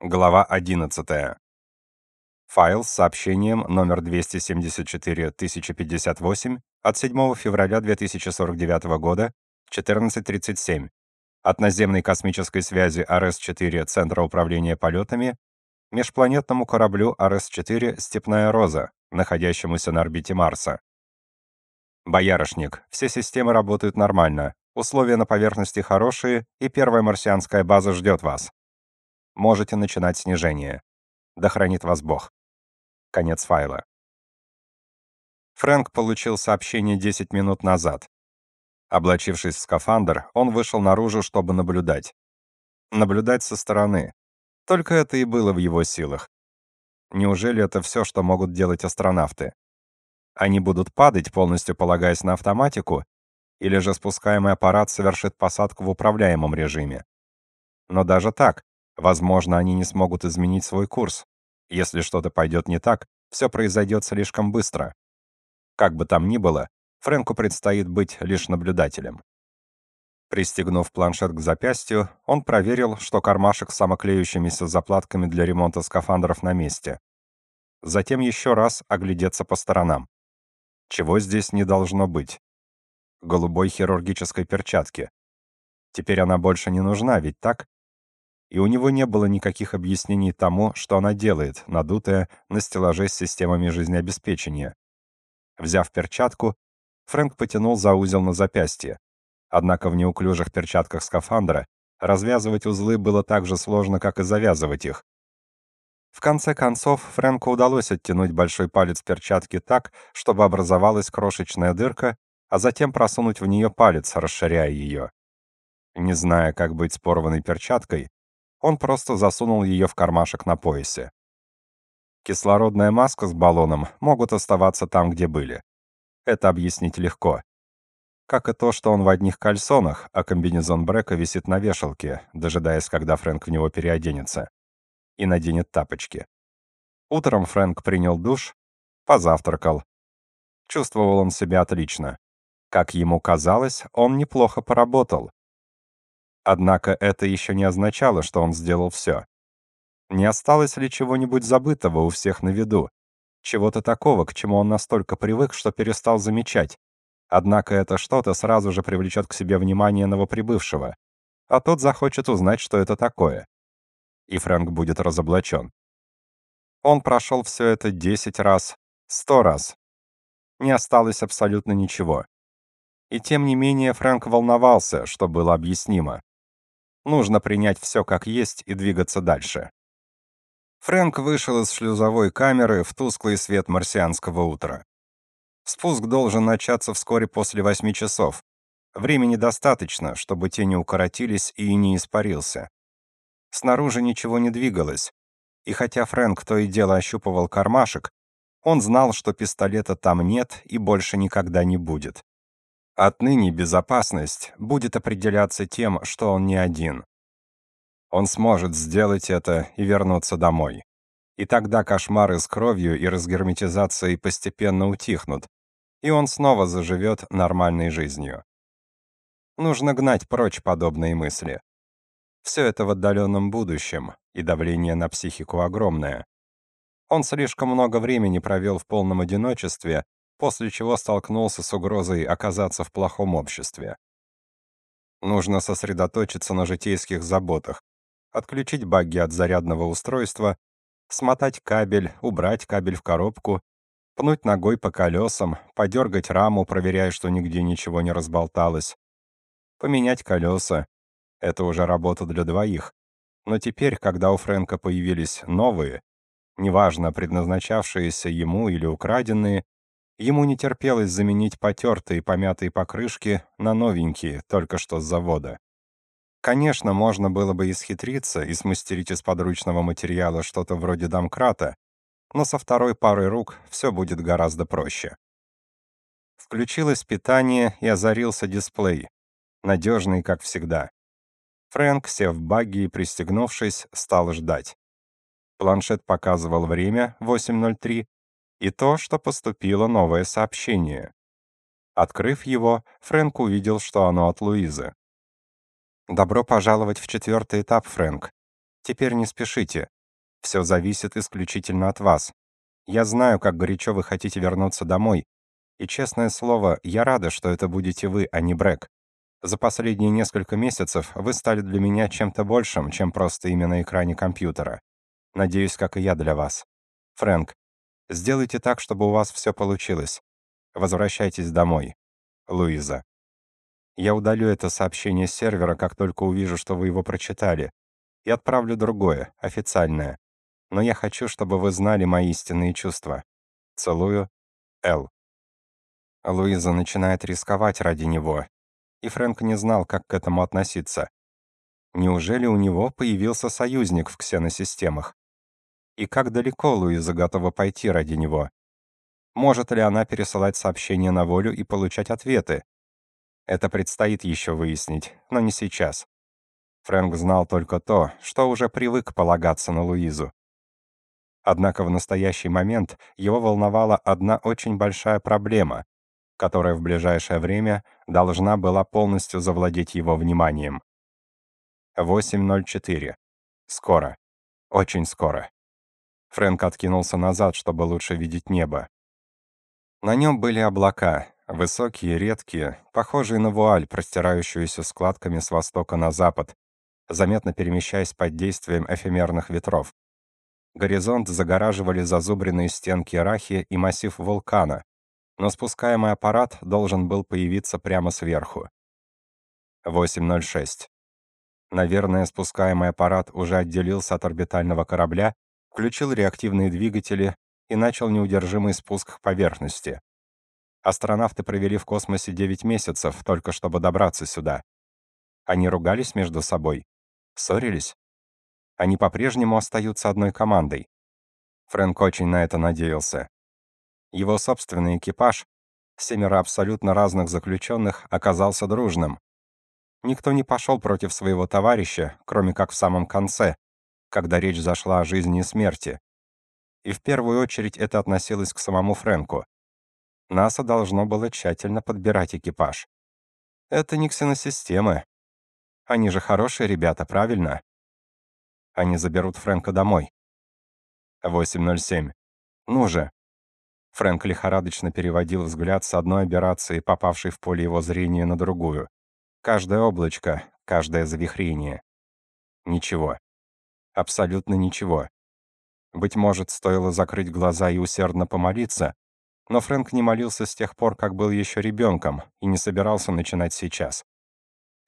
Глава 11. Файл с сообщением номер 274-1058 от 7 февраля 2049 года, 14.37. От наземной космической связи РС-4 Центра управления полетами межпланетному кораблю РС-4 «Степная роза», находящемуся на орбите Марса. Боярышник, все системы работают нормально, условия на поверхности хорошие, и первая марсианская база ждет вас. Можете начинать снижение. Да хранит вас Бог. Конец файла. Фрэнк получил сообщение 10 минут назад. Облачившись в скафандр, он вышел наружу, чтобы наблюдать. Наблюдать со стороны. Только это и было в его силах. Неужели это все, что могут делать астронавты? Они будут падать, полностью полагаясь на автоматику, или же спускаемый аппарат совершит посадку в управляемом режиме? Но даже так, Возможно, они не смогут изменить свой курс. Если что-то пойдет не так, все произойдет слишком быстро. Как бы там ни было, Фрэнку предстоит быть лишь наблюдателем. Пристегнув планшет к запястью, он проверил, что кармашек с самоклеющимися заплатками для ремонта скафандров на месте. Затем еще раз оглядеться по сторонам. Чего здесь не должно быть? Голубой хирургической перчатки. Теперь она больше не нужна, ведь так? И у него не было никаких объяснений тому, что она делает, надутая на стеллаже с системами жизнеобеспечения. Взяв перчатку, Фрэнк потянул за узел на запястье. Однако в неуклюжих перчатках скафандра развязывать узлы было так же сложно, как и завязывать их. В конце концов, Фрэнку удалось оттянуть большой палец перчатки так, чтобы образовалась крошечная дырка, а затем просунуть в нее палец, расширяя ее. Не зная, как быть с порванной перчаткой, он просто засунул ее в кармашек на поясе. Кислородная маска с баллоном могут оставаться там, где были. Это объяснить легко. Как и то, что он в одних кальсонах, а комбинезон Брека висит на вешалке, дожидаясь, когда Фрэнк в него переоденется. И наденет тапочки. Утром Фрэнк принял душ, позавтракал. Чувствовал он себя отлично. Как ему казалось, он неплохо поработал. Однако это еще не означало, что он сделал все. Не осталось ли чего-нибудь забытого у всех на виду? Чего-то такого, к чему он настолько привык, что перестал замечать. Однако это что-то сразу же привлечет к себе внимание новоприбывшего, а тот захочет узнать, что это такое. И Фрэнк будет разоблачен. Он прошел все это десять раз, сто раз. Не осталось абсолютно ничего. И тем не менее Фрэнк волновался, что было объяснимо. Нужно принять все как есть и двигаться дальше. Фрэнк вышел из шлюзовой камеры в тусклый свет марсианского утра. Спуск должен начаться вскоре после восьми часов. Времени достаточно, чтобы тени укоротились и не испарился. Снаружи ничего не двигалось, и хотя Фрэнк то и дело ощупывал кармашек, он знал, что пистолета там нет и больше никогда не будет. Отныне безопасность будет определяться тем, что он не один. Он сможет сделать это и вернуться домой. И тогда кошмары с кровью и разгерметизацией постепенно утихнут, и он снова заживет нормальной жизнью. Нужно гнать прочь подобные мысли. Все это в отдаленном будущем, и давление на психику огромное. Он слишком много времени провел в полном одиночестве, после чего столкнулся с угрозой оказаться в плохом обществе. Нужно сосредоточиться на житейских заботах, отключить багги от зарядного устройства, смотать кабель, убрать кабель в коробку, пнуть ногой по колесам, подергать раму, проверяя, что нигде ничего не разболталось, поменять колеса. Это уже работа для двоих. Но теперь, когда у Фрэнка появились новые, неважно, предназначавшиеся ему или украденные, Ему не терпелось заменить потертые помятые покрышки на новенькие, только что с завода. Конечно, можно было бы исхитриться и смастерить из подручного материала что-то вроде домкрата, но со второй парой рук все будет гораздо проще. Включилось питание и озарился дисплей, надежный, как всегда. Фрэнк, сев в багги и пристегнувшись, стал ждать. Планшет показывал время 8.03, и то, что поступило новое сообщение. Открыв его, Фрэнк увидел, что оно от Луизы. «Добро пожаловать в четвертый этап, Фрэнк. Теперь не спешите. Все зависит исключительно от вас. Я знаю, как горячо вы хотите вернуться домой, и, честное слово, я рада, что это будете вы, а не Брэк. За последние несколько месяцев вы стали для меня чем-то большим, чем просто имя на экране компьютера. Надеюсь, как и я для вас. Фрэнк, сделайте так, чтобы у вас все получилось. Возвращайтесь домой. Луиза. Я удалю это сообщение с сервера, как только увижу, что вы его прочитали, и отправлю другое, официальное. Но я хочу, чтобы вы знали мои истинные чувства. Целую. Л. Луиза начинает рисковать ради него, и Фрэнк не знал, как к этому относиться. Неужели у него появился союзник в ксеносистемах? И как далеко Луиза готова пойти ради него? Может ли она пересылать сообщения на волю и получать ответы? Это предстоит еще выяснить, но не сейчас. Фрэнк знал только то, что уже привык полагаться на Луизу. Однако в настоящий момент его волновала одна очень большая проблема, которая в ближайшее время должна была полностью завладеть его вниманием. 8.04. Скоро. Очень скоро. Фрэнк откинулся назад, чтобы лучше видеть небо. На нем были облака, высокие, редкие, похожие на вуаль, простирающуюся складками с востока на запад, заметно перемещаясь под действием эфемерных ветров. Горизонт загораживали зазубренные стенки Рахи и массив вулкана, но спускаемый аппарат должен был появиться прямо сверху. 8.06. Наверное, спускаемый аппарат уже отделился от орбитального корабля, включил реактивные двигатели и начал неудержимый спуск к поверхности. Астронавты провели в космосе 9 месяцев, только чтобы добраться сюда. Они ругались между собой. Ссорились? Они по-прежнему остаются одной командой. Фрэнк очень на это надеялся. Его собственный экипаж, семеро абсолютно разных заключенных, оказался дружным. Никто не пошел против своего товарища, кроме как в самом конце, когда речь зашла о жизни и смерти. И в первую очередь это относилось к самому Фрэнку. НАСА должно было тщательно подбирать экипаж. Это не ксеносистемы, они же хорошие ребята, правильно? Они заберут Фрэнка домой. 8.07. Ну же. Фрэнк лихорадочно переводил взгляд с одной операции, попавшей в поле его зрения, на другую. Каждое облачко, каждое завихрение. Ничего. Абсолютно ничего. Быть может, стоило закрыть глаза и усердно помолиться, но Фрэнк не молился с тех пор, как был еще ребенком, и не собирался начинать сейчас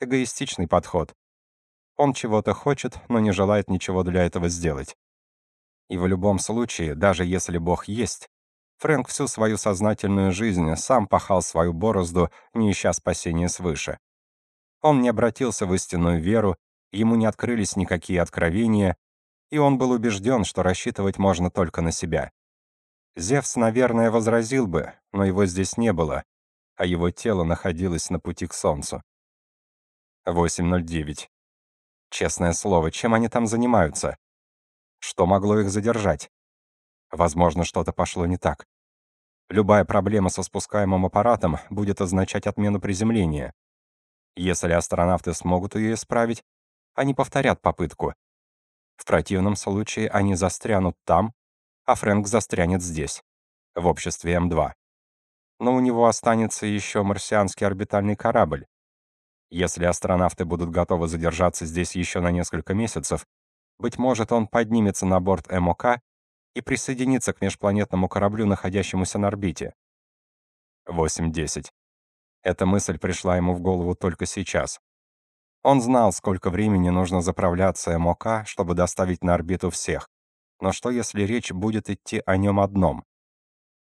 эгоистичный подход. Он чего-то хочет, но не желает ничего для этого сделать. И в любом случае, даже если Бог есть, Фрэнк всю свою сознательную жизнь сам пахал свою борозду, не ища спасения свыше. Он не обратился в истинную веру, ему не открылись никакие откровения, и он был убежден, что рассчитывать можно только на себя. Зевс, наверное, возразил бы, но его здесь не было, а его тело находилось на пути к солнцу. 8.09. Честное слово, чем они там занимаются? Что могло их задержать? Возможно, что-то пошло не так. Любая проблема со спускаемым аппаратом будет означать отмену приземления. Если астронавты смогут ее исправить, они повторят попытку. В противном случае они застрянут там, а Фрэнк застрянет здесь, в обществе М2. Но у него останется еще марсианский орбитальный корабль, если астронавты будут готовы задержаться здесь еще на несколько месяцев, быть может, он поднимется на борт МОК и присоединится к межпланетному кораблю, находящемуся на орбите. 8.10. Эта мысль пришла ему в голову только сейчас. Он знал, сколько времени нужно заправляться МОК, чтобы доставить на орбиту всех. Но что, если речь будет идти о нем одном?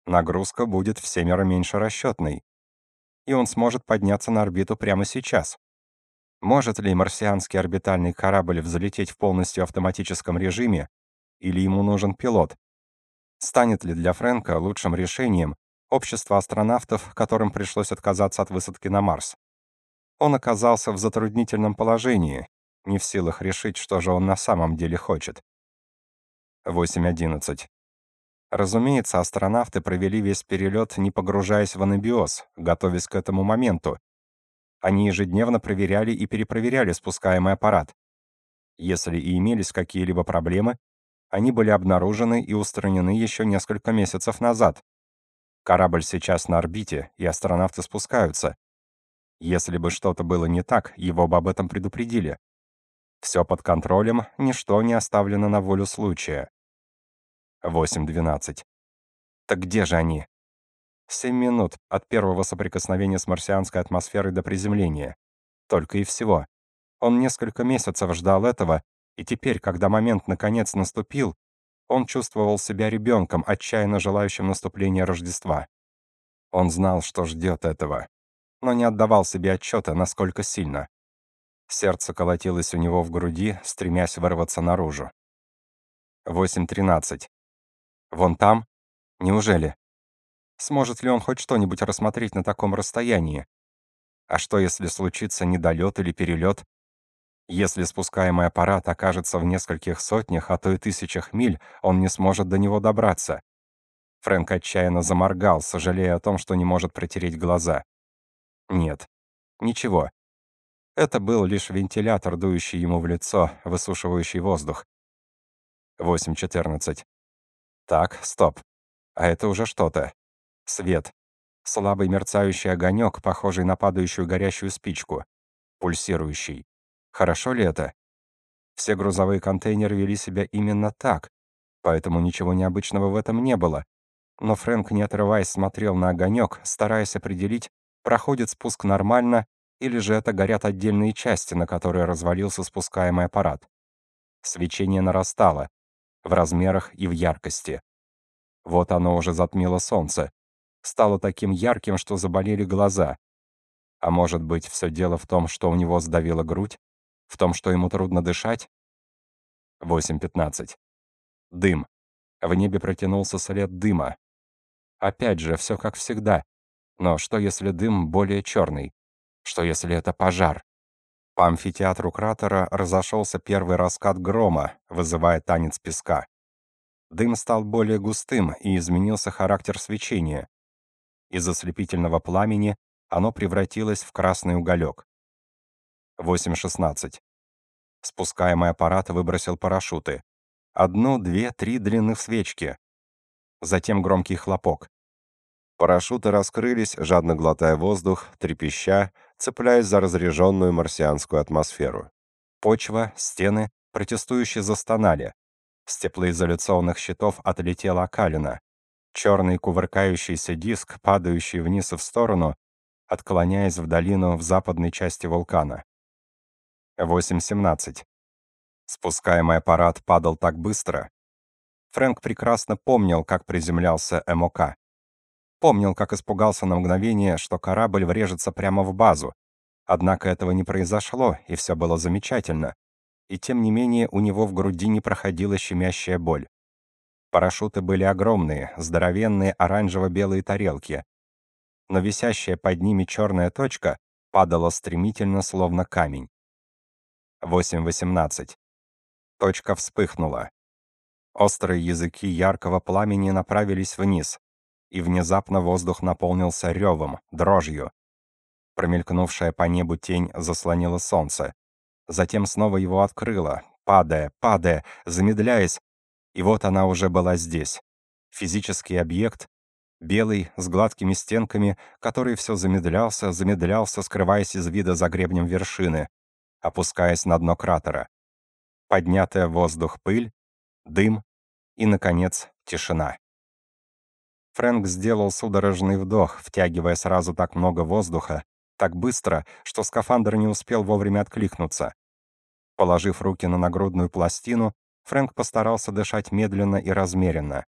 Нагрузка будет в семеро меньше расчетной, и он сможет подняться на орбиту прямо сейчас. Может ли марсианский орбитальный корабль взлететь в полностью автоматическом режиме, или ему нужен пилот? Станет ли для Фрэнка лучшим решением общество астронавтов, которым пришлось отказаться от высадки на Марс? Он оказался в затруднительном положении, не в силах решить, что же он на самом деле хочет. 8.11. Разумеется, астронавты провели весь перелет, не погружаясь в анабиоз, готовясь к этому моменту. Они ежедневно проверяли и перепроверяли спускаемый аппарат. Если и имелись какие-либо проблемы, они были обнаружены и устранены еще несколько месяцев назад. Корабль сейчас на орбите, и астронавты спускаются. Если бы что-то было не так, его бы об этом предупредили. Все под контролем, ничто не оставлено на волю случая. 8.12. Так где же они? Семь минут от первого соприкосновения с марсианской атмосферой до приземления. Только и всего. Он несколько месяцев ждал этого, и теперь, когда момент наконец наступил, он чувствовал себя ребенком, отчаянно желающим наступления Рождества. Он знал, что ждет этого, но не отдавал себе отчета, насколько сильно. Сердце колотилось у него в груди, стремясь вырваться наружу. 8.13. Вон там? Неужели? Сможет ли он хоть что-нибудь рассмотреть на таком расстоянии? А что, если случится недолет или перелет? Если спускаемый аппарат окажется в нескольких сотнях, а то и тысячах миль, он не сможет до него добраться. Фрэнк отчаянно заморгал, сожалея о том, что не может протереть глаза. Нет, ничего. Это был лишь вентилятор, дующий ему в лицо, высушивающий воздух. 8.14. Так, стоп. А это уже что-то. Свет. Слабый мерцающий огонек, похожий на падающую горящую спичку. Пульсирующий. Хорошо ли это? Все грузовые контейнеры вели себя именно так, поэтому ничего необычного в этом не было. Но Фрэнк, не отрываясь, смотрел на огонек, стараясь определить, проходит спуск нормально или же это горят отдельные части, на которые развалился спускаемый аппарат. Свечение нарастало в размерах и в яркости. Вот оно уже затмило солнце, стало таким ярким, что заболели глаза. А может быть, все дело в том, что у него сдавила грудь? В том, что ему трудно дышать? 8.15. Дым. В небе протянулся след дыма. Опять же, все как всегда. Но что если дым более черный? Что если это пожар? По амфитеатру кратера разошелся первый раскат грома, вызывая танец песка. Дым стал более густым, и изменился характер свечения. Из ослепительного пламени оно превратилось в красный уголек. 8.16. Спускаемый аппарат выбросил парашюты. Одну, две, три длинных свечки. Затем громкий хлопок. Парашюты раскрылись, жадно глотая воздух, трепеща, цепляясь за разряженную марсианскую атмосферу. Почва, стены, протестующие застонали. С теплоизоляционных щитов отлетела окалина. Черный кувыркающийся диск, падающий вниз и в сторону, отклоняясь в долину в западной части вулкана. 8.17. Спускаемый аппарат падал так быстро. Фрэнк прекрасно помнил, как приземлялся МОК. Помнил, как испугался на мгновение, что корабль врежется прямо в базу. Однако этого не произошло, и все было замечательно. И тем не менее у него в груди не проходила щемящая боль. Парашюты были огромные, здоровенные оранжево-белые тарелки. Но висящая под ними черная точка падала стремительно, словно камень. 8.18. Точка вспыхнула. Острые языки яркого пламени направились вниз, и внезапно воздух наполнился ревом, дрожью. Промелькнувшая по небу тень заслонила солнце. Затем снова его открыла, падая, падая, замедляясь, и вот она уже была здесь. Физический объект, белый, с гладкими стенками, который все замедлялся, замедлялся, скрываясь из вида за гребнем вершины, опускаясь на дно кратера. Поднятая в воздух пыль, дым и, наконец, тишина. Фрэнк сделал судорожный вдох, втягивая сразу так много воздуха, так быстро, что скафандр не успел вовремя откликнуться. Положив руки на нагрудную пластину, Фрэнк постарался дышать медленно и размеренно.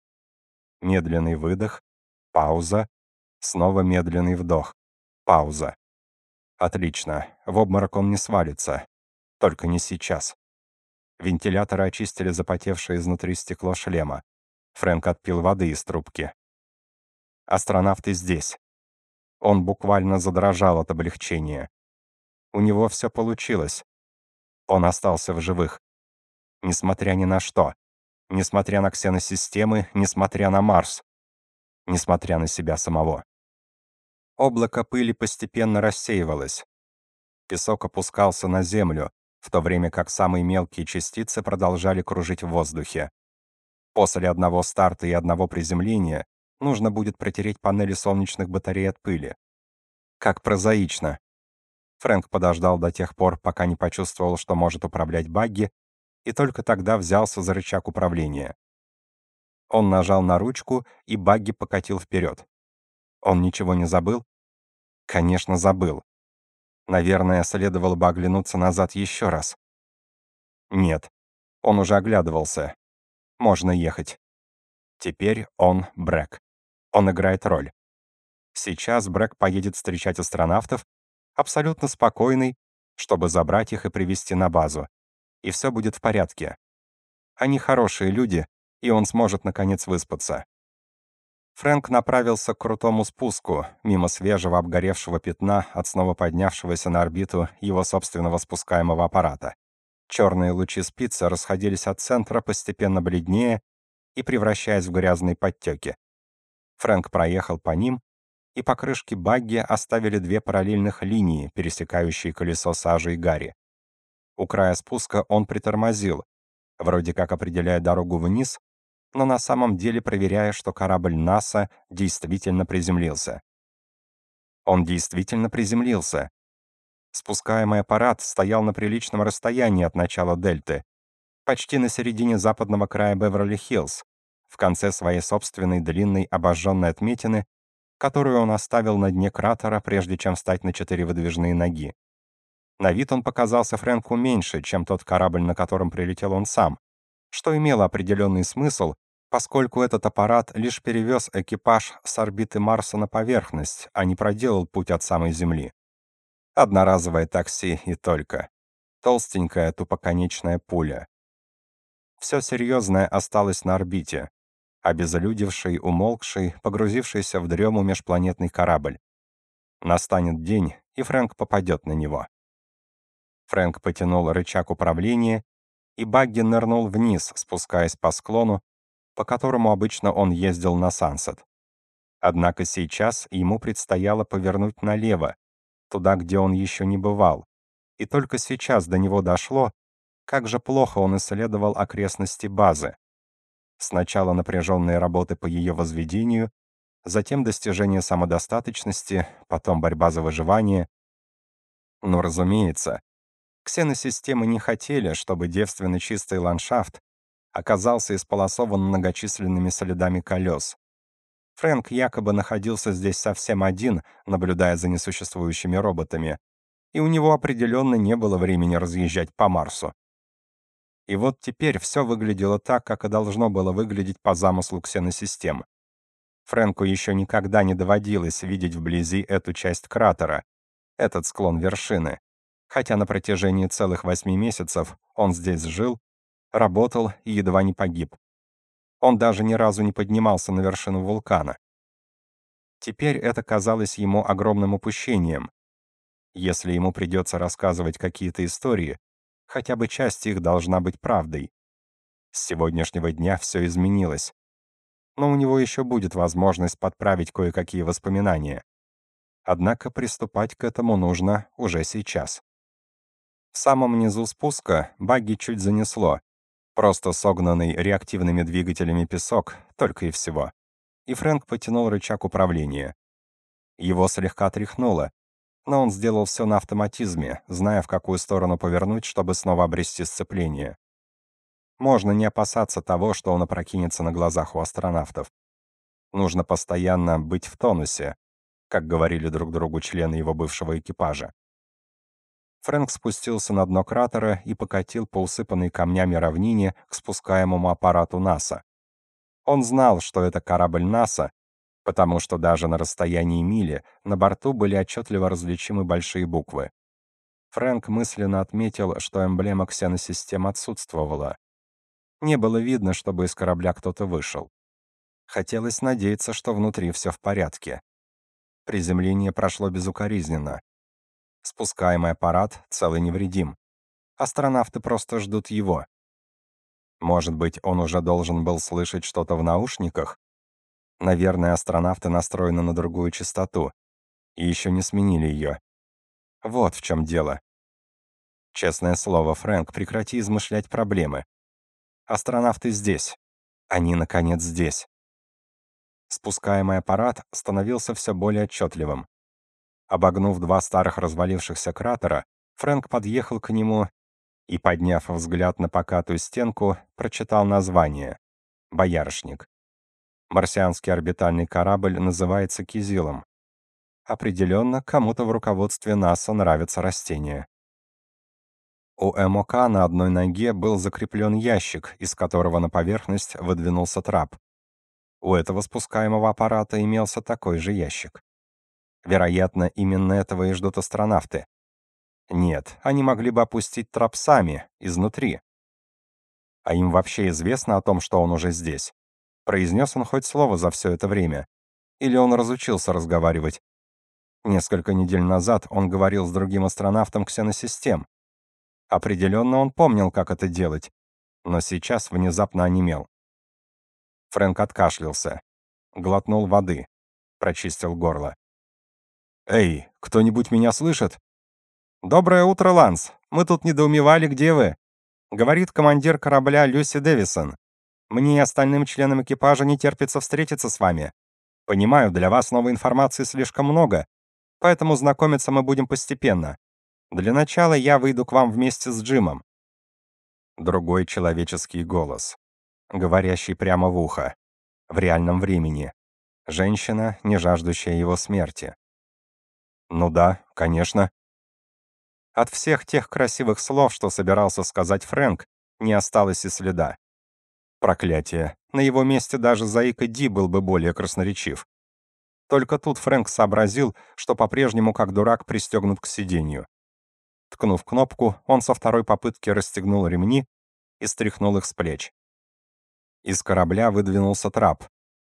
Медленный выдох, пауза, снова медленный вдох, пауза. Отлично, в обморок он не свалится. Только не сейчас. Вентиляторы очистили запотевшее изнутри стекло шлема. Фрэнк отпил воды из трубки. Астронавты здесь. Он буквально задрожал от облегчения. У него все получилось. Он остался в живых. Несмотря ни на что. Несмотря на ксеносистемы, несмотря на Марс. Несмотря на себя самого. Облако пыли постепенно рассеивалось. Песок опускался на землю, в то время как самые мелкие частицы продолжали кружить в воздухе. После одного старта и одного приземления нужно будет протереть панели солнечных батарей от пыли. Как прозаично. Фрэнк подождал до тех пор, пока не почувствовал, что может управлять багги, и только тогда взялся за рычаг управления. Он нажал на ручку, и багги покатил вперед. Он ничего не забыл? Конечно, забыл. Наверное, следовало бы оглянуться назад еще раз. Нет, он уже оглядывался. Можно ехать. Теперь он Брэк. Он играет роль. Сейчас Брэк поедет встречать астронавтов, абсолютно спокойный, чтобы забрать их и привести на базу. И все будет в порядке. Они хорошие люди, и он сможет наконец выспаться. Фрэнк направился к крутому спуску, мимо свежего обгоревшего пятна от снова поднявшегося на орбиту его собственного спускаемого аппарата. Черные лучи спицы расходились от центра, постепенно бледнее и превращаясь в грязные подтеки. Фрэнк проехал по ним, и покрышки багги оставили две параллельных линии, пересекающие колесо сажи и гари. У края спуска он притормозил, вроде как определяя дорогу вниз, но на самом деле проверяя, что корабль НАСА действительно приземлился. Он действительно приземлился. Спускаемый аппарат стоял на приличном расстоянии от начала дельты, почти на середине западного края Беверли-Хиллз, в конце своей собственной длинной обожженной отметины, которую он оставил на дне кратера, прежде чем встать на четыре выдвижные ноги. На вид он показался Фрэнку меньше, чем тот корабль, на котором прилетел он сам, что имело определенный смысл, поскольку этот аппарат лишь перевез экипаж с орбиты Марса на поверхность, а не проделал путь от самой Земли. Одноразовое такси и только. Толстенькая тупоконечная пуля. Все серьезное осталось на орбите. Обезлюдевший, умолкший, погрузившийся в дрему межпланетный корабль. Настанет день, и Фрэнк попадет на него. Фрэнк потянул рычаг управления, и Багги нырнул вниз, спускаясь по склону, по которому обычно он ездил на Сансет. Однако сейчас ему предстояло повернуть налево, туда, где он еще не бывал. И только сейчас до него дошло, как же плохо он исследовал окрестности базы. Сначала напряженные работы по ее возведению, затем достижение самодостаточности, потом борьба за выживание. Но, разумеется, ксеносистемы не хотели, чтобы девственно чистый ландшафт оказался исполосован многочисленными следами колес. Фрэнк якобы находился здесь совсем один, наблюдая за несуществующими роботами, и у него определенно не было времени разъезжать по Марсу. И вот теперь все выглядело так, как и должно было выглядеть по замыслу ксеносистем. Фрэнку еще никогда не доводилось видеть вблизи эту часть кратера, этот склон вершины, хотя на протяжении целых восьми месяцев он здесь жил работал и едва не погиб. Он даже ни разу не поднимался на вершину вулкана. Теперь это казалось ему огромным упущением. Если ему придется рассказывать какие-то истории, хотя бы часть их должна быть правдой. С сегодняшнего дня все изменилось. Но у него еще будет возможность подправить кое-какие воспоминания. Однако приступать к этому нужно уже сейчас. В самом низу спуска багги чуть занесло, Просто согнанный реактивными двигателями песок, только и всего. И Фрэнк потянул рычаг управления. Его слегка тряхнуло, но он сделал все на автоматизме, зная, в какую сторону повернуть, чтобы снова обрести сцепление. Можно не опасаться того, что он опрокинется на глазах у астронавтов. Нужно постоянно быть в тонусе, как говорили друг другу члены его бывшего экипажа. Фрэнк спустился на дно кратера и покатил по усыпанной камнями равнине к спускаемому аппарату НАСА. Он знал, что это корабль НАСА, потому что даже на расстоянии мили на борту были отчетливо различимы большие буквы. Фрэнк мысленно отметил, что эмблема ксеносистем отсутствовала. Не было видно, чтобы из корабля кто-то вышел. Хотелось надеяться, что внутри все в порядке. Приземление прошло безукоризненно. Спускаемый аппарат цел и невредим. Астронавты просто ждут его. Может быть, он уже должен был слышать что-то в наушниках? Наверное, астронавты настроены на другую частоту и еще не сменили ее. Вот в чем дело. Честное слово, Фрэнк, прекрати измышлять проблемы. Астронавты здесь. Они, наконец, здесь. Спускаемый аппарат становился все более отчетливым. Обогнув два старых развалившихся кратера, Фрэнк подъехал к нему и, подняв взгляд на покатую стенку, прочитал название «Боярышник». Марсианский орбитальный корабль называется Кизилом. Определенно, кому-то в руководстве НАСА нравятся растения. У МОК на одной ноге был закреплен ящик, из которого на поверхность выдвинулся трап. У этого спускаемого аппарата имелся такой же ящик. Вероятно, именно этого и ждут астронавты. Нет, они могли бы опустить трап сами, изнутри. А им вообще известно о том, что он уже здесь? Произнес он хоть слово за все это время? Или он разучился разговаривать? Несколько недель назад он говорил с другим астронавтом ксеносистем. Определенно он помнил, как это делать, но сейчас внезапно онемел. Фрэнк откашлялся, глотнул воды, прочистил горло. «Эй, кто-нибудь меня слышит?» «Доброе утро, Ланс. Мы тут недоумевали, где вы?» Говорит командир корабля Люси Дэвисон. «Мне и остальным членам экипажа не терпится встретиться с вами. Понимаю, для вас новой информации слишком много, поэтому знакомиться мы будем постепенно. Для начала я выйду к вам вместе с Джимом». Другой человеческий голос, говорящий прямо в ухо, в реальном времени. Женщина, не жаждущая его смерти. «Ну да, конечно», от всех тех красивых слов, что собирался сказать Фрэнк, не осталось и следа. Проклятие. На его месте даже Заика Ди был бы более красноречив. Только тут Фрэнк сообразил, что по-прежнему как дурак пристегнут к сиденью. Ткнув кнопку, он со второй попытки расстегнул ремни и стряхнул их с плеч. Из корабля выдвинулся трап.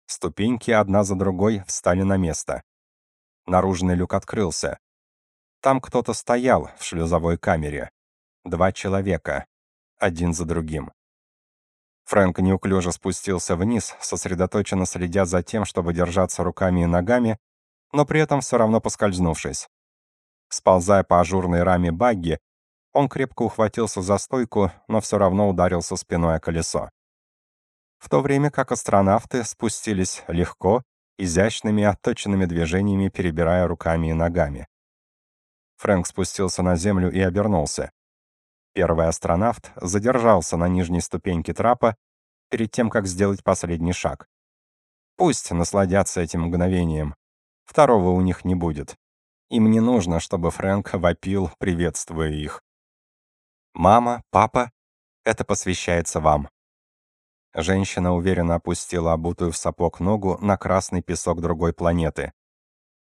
Ступеньки одна за другой встали на место. Наружный люк открылся. Там кто-то стоял в шлюзовой камере. Два человека, один за другим. Фрэнк неуклюже спустился вниз, сосредоточенно следя за тем, чтобы держаться руками и ногами, но при этом все равно поскользнувшись. Сползая по ажурной раме багги, он крепко ухватился за стойку, но все равно ударился спиной о колесо. В то время как астронавты спустились легко, изящными отточенными движениями, перебирая руками и ногами. Фрэнк спустился на землю и обернулся. Первый астронавт задержался на нижней ступеньке трапа перед тем, как сделать последний шаг. Пусть насладятся этим мгновением. Второго у них не будет. Им не нужно, чтобы Фрэнк вопил, приветствуя их. «Мама, папа, это посвящается вам». Женщина уверенно опустила обутую в сапог ногу на красный песок другой планеты.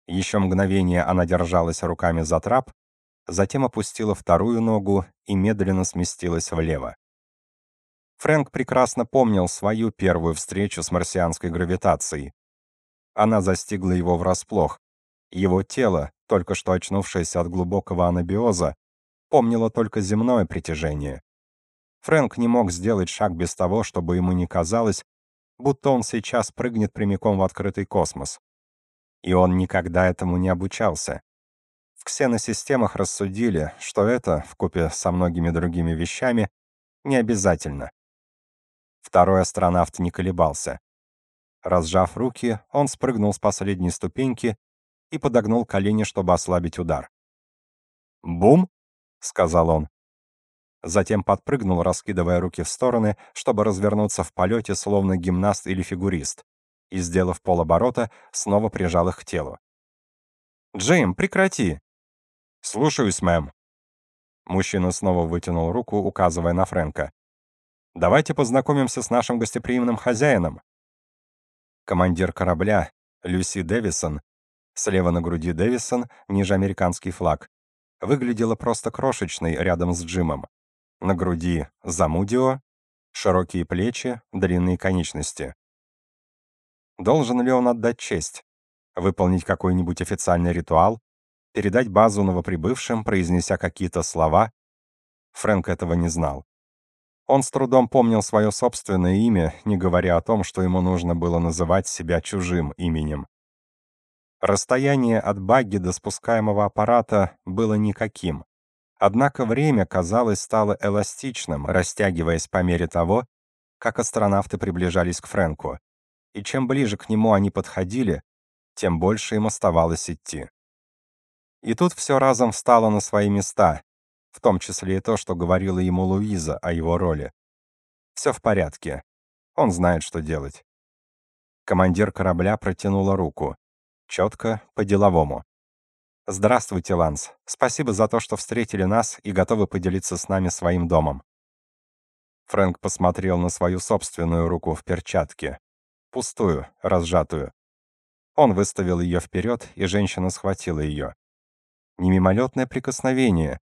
Еще мгновение она держалась руками за трап, затем опустила вторую ногу и медленно сместилась влево. Фрэнк прекрасно помнил свою первую встречу с марсианской гравитацией. Она застигла его врасплох. Его тело, только что очнувшееся от глубокого анабиоза, помнило только земное притяжение. Фрэнк не мог сделать шаг без того, чтобы ему не казалось, будто он сейчас прыгнет прямиком в открытый космос и он никогда этому не обучался. В ксеносистемах рассудили, что это, вкупе со многими другими вещами, не обязательно. Второй астронавт не колебался. Разжав руки, он спрыгнул с последней ступеньки и подогнул колени, чтобы ослабить удар. «Бум!» — сказал он. Затем подпрыгнул, раскидывая руки в стороны, чтобы развернуться в полете, словно гимнаст или фигурист и, сделав полоборота, снова прижал их к телу. «Джим, прекрати!» «Слушаюсь, мэм». Мужчина снова вытянул руку, указывая на Фрэнка. «Давайте познакомимся с нашим гостеприимным хозяином». Командир корабля, Люси Дэвисон, слева на груди Дэвисон, ниже американский флаг, выглядела просто крошечной рядом с Джимом. На груди Замудио, широкие плечи, длинные конечности. Должен ли он отдать честь? Выполнить какой-нибудь официальный ритуал? Передать базу новоприбывшим, произнеся какие-то слова? Фрэнк этого не знал. Он с трудом помнил свое собственное имя, не говоря о том, что ему нужно было называть себя чужим именем. Расстояние от багги до спускаемого аппарата было никаким. Однако время, казалось, стало эластичным, растягиваясь по мере того, как астронавты приближались к Фрэнку. И чем ближе к нему они подходили, тем больше им оставалось идти. И тут все разом встало на свои места, в том числе и то, что говорила ему Луиза о его роли. Все в порядке. Он знает, что делать. Командир корабля протянула руку. Четко, по-деловому. «Здравствуйте, Ланс. Спасибо за то, что встретили нас и готовы поделиться с нами своим домом». Фрэнк посмотрел на свою собственную руку в перчатке. Пустую, разжатую. Он выставил ее вперед, и женщина схватила ее. Не мимолетное прикосновение,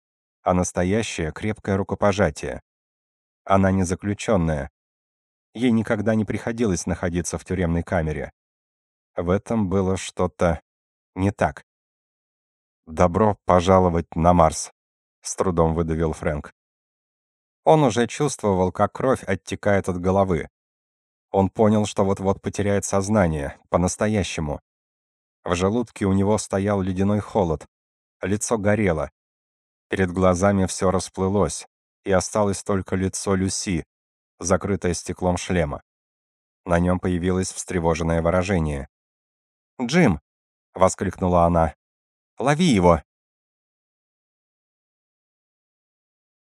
а настоящее крепкое рукопожатие. Она не заключенная. Ей никогда не приходилось находиться в тюремной камере. В этом было что-то не так. «Добро пожаловать на Марс», — с трудом выдавил Фрэнк. Он уже чувствовал, как кровь оттекает от головы. Он понял, что вот-вот потеряет сознание, по-настоящему. В желудке у него стоял ледяной холод, лицо горело. Перед глазами все расплылось, и осталось только лицо Люси, закрытое стеклом шлема. На нем появилось встревоженное выражение. «Джим!» — воскликнула она. Лови его!»